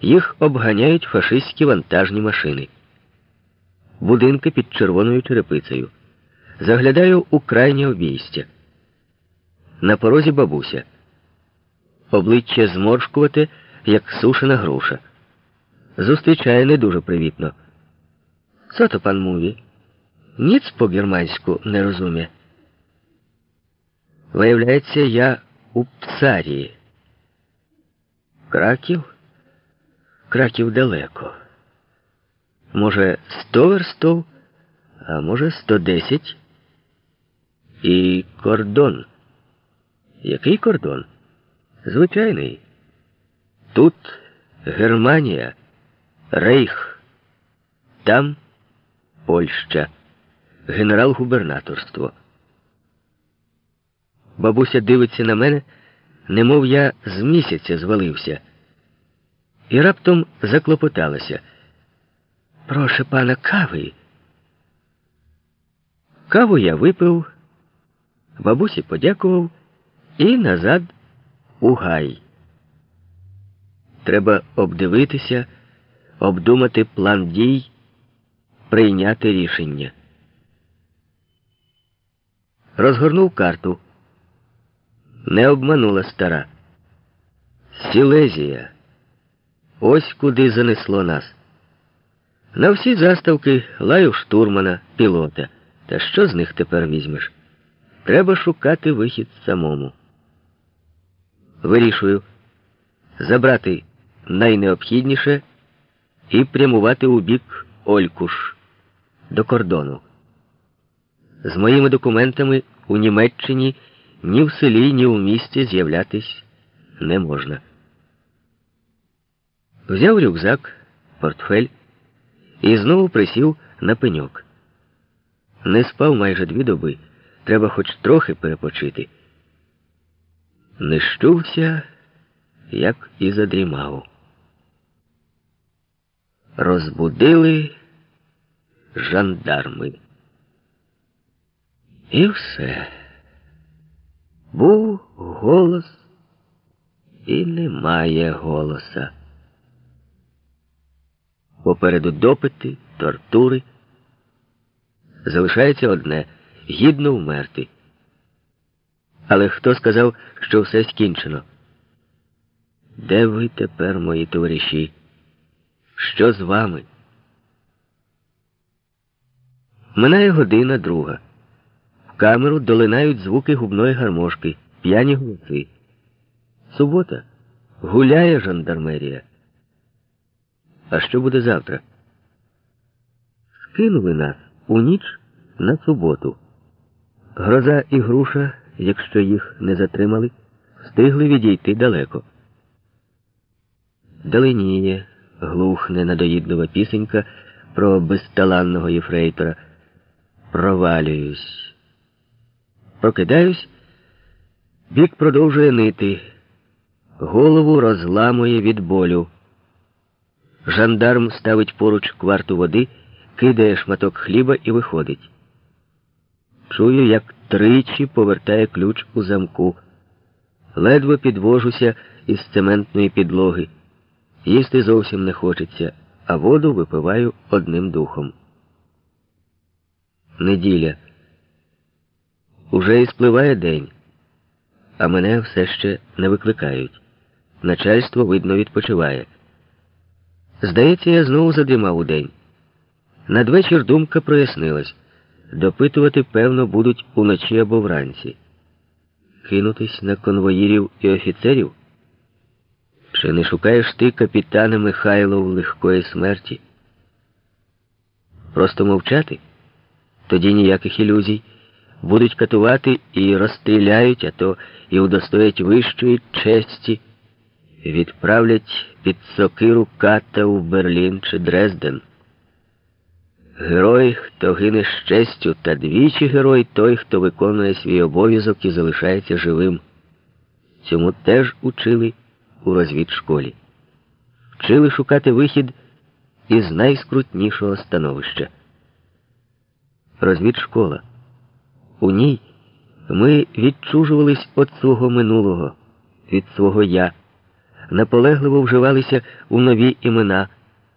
їх обганяють фашистські вантажні машини. Будинки під червоною черепицею. Заглядаю у крайнє обійстя. На порозі бабуся. Обличчя зморшкувати, як сушена груша. Зустрічає не дуже привітно. Що то пан мові? Ніц по-германську не розуміє. Виявляється, я у Псарії. Краків? Краків далеко. Може, сто верстов, а може, сто десять. І кордон. Який кордон? Звичайний. Тут Германія, Рейх, там Польща, генерал-губернаторство. Бабуся дивиться на мене, немов я з місяця звалився, і раптом заклопоталася. Проше пана кави. Каву я випив, бабусі подякував і назад у гай. Треба обдивитися, обдумати план дій, прийняти рішення. Розгорнув карту. Не обманула стара. Сілезія. Ось куди занесло нас. На всі заставки лаю штурмана, пілота. Та що з них тепер візьмеш? Треба шукати вихід самому. Вирішую забрати найнеобхідніше і прямувати у бік Олькуш до кордону. З моїми документами у Німеччині ні в селі, ні в місті з'являтись не можна. Взяв рюкзак, портфель і знову присів на пеньок. Не спав майже дві доби. Треба хоч трохи перепочити. Не щувся, як і задрімав. Розбудили жандарми. І все. Був голос і немає голоса. Попереду допити, тортури. Залишається одне гідно вмерти. Але хто сказав, що все скінчено? Де ви тепер, мої товариші? Що з вами? Минає година друга. В камеру долинають звуки губної гармошки, п'яні голоси. Субота. Гуляє жандармерія. А що буде завтра? Скинули нас у ніч на суботу. Гроза і груша, якщо їх не затримали, встигли відійти далеко. Даленіє, глухне надоїдлива пісенька про безталанного єфрейтора. Провалююсь. Прокидаюсь, бік продовжує нити, голову розламує від болю. Жандарм ставить поруч кварту води, кидає шматок хліба і виходить. Чую, як тричі повертає ключ у замку. Ледве підвожуся із цементної підлоги. Їсти зовсім не хочеться, а воду випиваю одним духом. Неділя. Уже і спливає день, а мене все ще не викликають. Начальство, видно, відпочиває. Здається, я знову задрімав у день. Надвечір думка прояснилась. Допитувати, певно, будуть уночі або вранці. Кинутись на конвоїрів і офіцерів? Чи не шукаєш ти капітана Михайлов легкої смерті? Просто мовчати? Тоді ніяких ілюзій. Будуть катувати і розстріляють, а то і удостоять вищої честі, відправлять під сокиру ката в Берлін чи Дрезден. Герой, хто гине з честю, та двічі герой той, хто виконує свій обов'язок і залишається живим. Цьому теж учили у розвідшколі. Вчили шукати вихід із найскрутнішого становища. Розвідшкола. У ній ми відчужувались від свого минулого, від свого я, наполегливо вживалися у нові імена.